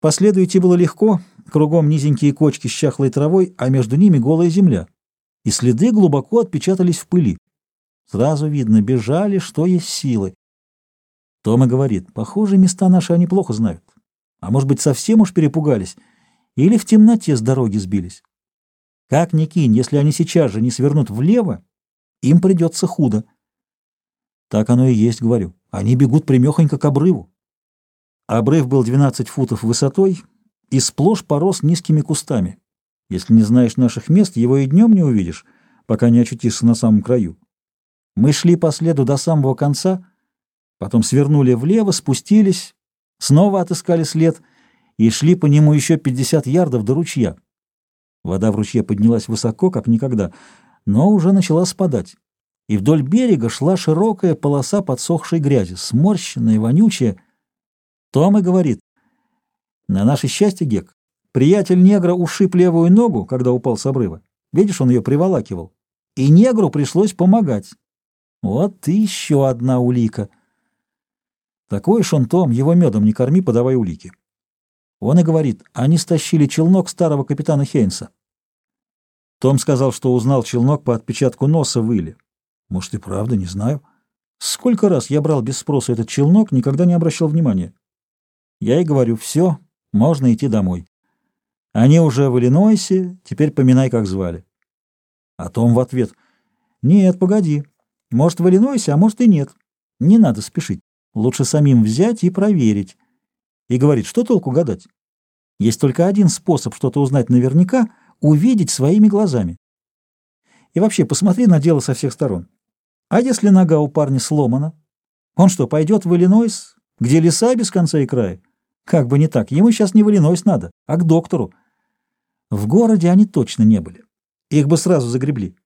По следу идти было легко, кругом низенькие кочки с чахлой травой, а между ними голая земля. И следы глубоко отпечатались в пыли. Сразу видно, бежали, что есть силы. Тома говорит, похоже, места наши они плохо знают. А может быть, совсем уж перепугались. Или в темноте с дороги сбились. Как ни кинь, если они сейчас же не свернут влево, им придется худо. Так оно и есть, говорю. Они бегут примехонько к обрыву. Обрыв был 12 футов высотой и сплошь порос низкими кустами. Если не знаешь наших мест, его и днем не увидишь, пока не очутишься на самом краю. Мы шли по следу до самого конца, потом свернули влево, спустились, снова отыскали след и шли по нему еще 50 ярдов до ручья. Вода в ручье поднялась высоко, как никогда, но уже начала спадать. И вдоль берега шла широкая полоса подсохшей грязи, сморщенная, вонючая. Том и говорит, на наше счастье, Гек, приятель негра ушиб левую ногу, когда упал с обрыва. Видишь, он ее приволакивал. И негру пришлось помогать. Вот еще одна улика. Такой уж он, Том, его медом не корми, подавай улики. Он и говорит, они стащили челнок старого капитана Хейнса. Том сказал, что узнал челнок по отпечатку носа в иле. Может, и правда, не знаю. Сколько раз я брал без спроса этот челнок, никогда не обращал внимания. Я и говорю, все, можно идти домой. Они уже в Иллинойсе, теперь поминай, как звали. А Том в ответ, нет, погоди, может, в Иллинойсе, а может и нет. Не надо спешить, лучше самим взять и проверить. И говорит, что толку гадать? Есть только один способ что-то узнать наверняка — увидеть своими глазами. И вообще, посмотри на дело со всех сторон. А если нога у парня сломана? Он что, пойдет в Иллинойс, где леса без конца и края? Как бы не так, ему сейчас не в Иллинойс надо, а к доктору. В городе они точно не были. Их бы сразу загребли.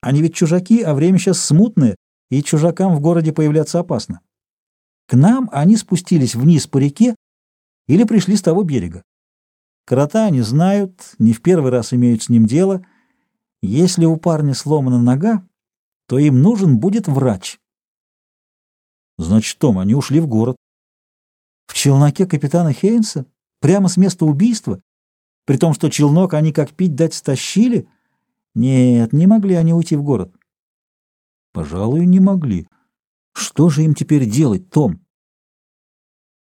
Они ведь чужаки, а время сейчас смутное, и чужакам в городе появляться опасно. К нам они спустились вниз по реке или пришли с того берега. Крота они знают, не в первый раз имеют с ним дело. Если у парня сломана нога, то им нужен будет врач. Значит, Том, они ушли в город. В челноке капитана Хейнса? Прямо с места убийства? При том, что челнок они как пить дать стащили? Нет, не могли они уйти в город. Пожалуй, не могли. Что же им теперь делать, Том?